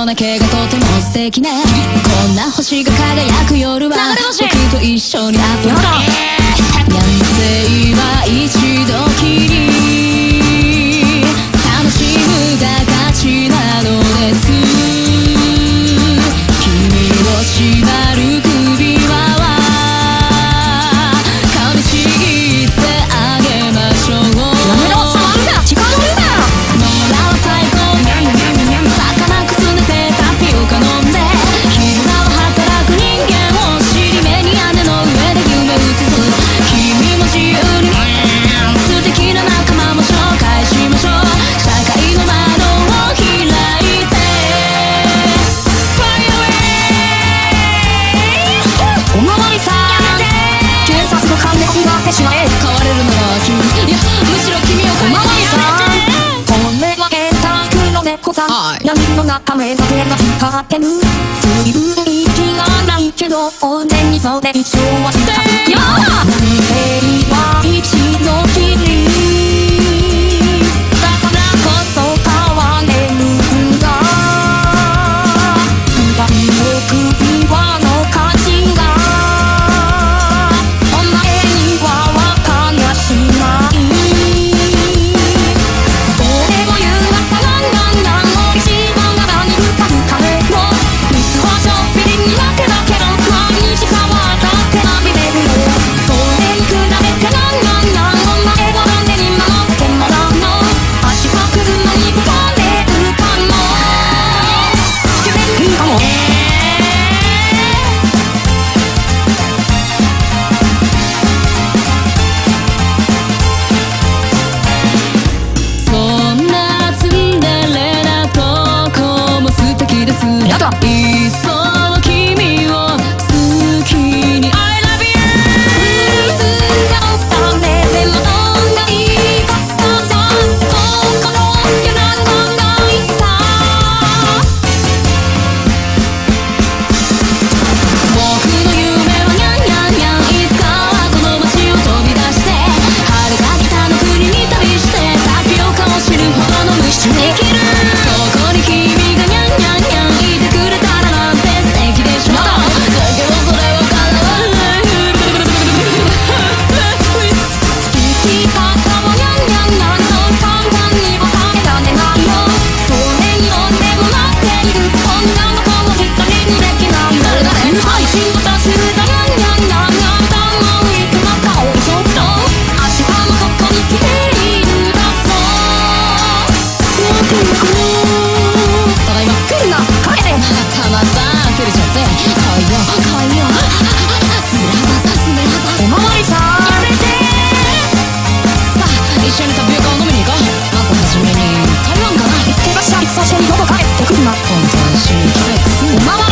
ような毛がとても素敵ね。こんな星が輝く夜は僕と一緒に遊ぼう。子さ、はい、何の中目指せば光ってる。水分息がないけど大にそれ一生はしたよ何 Eita! E Mama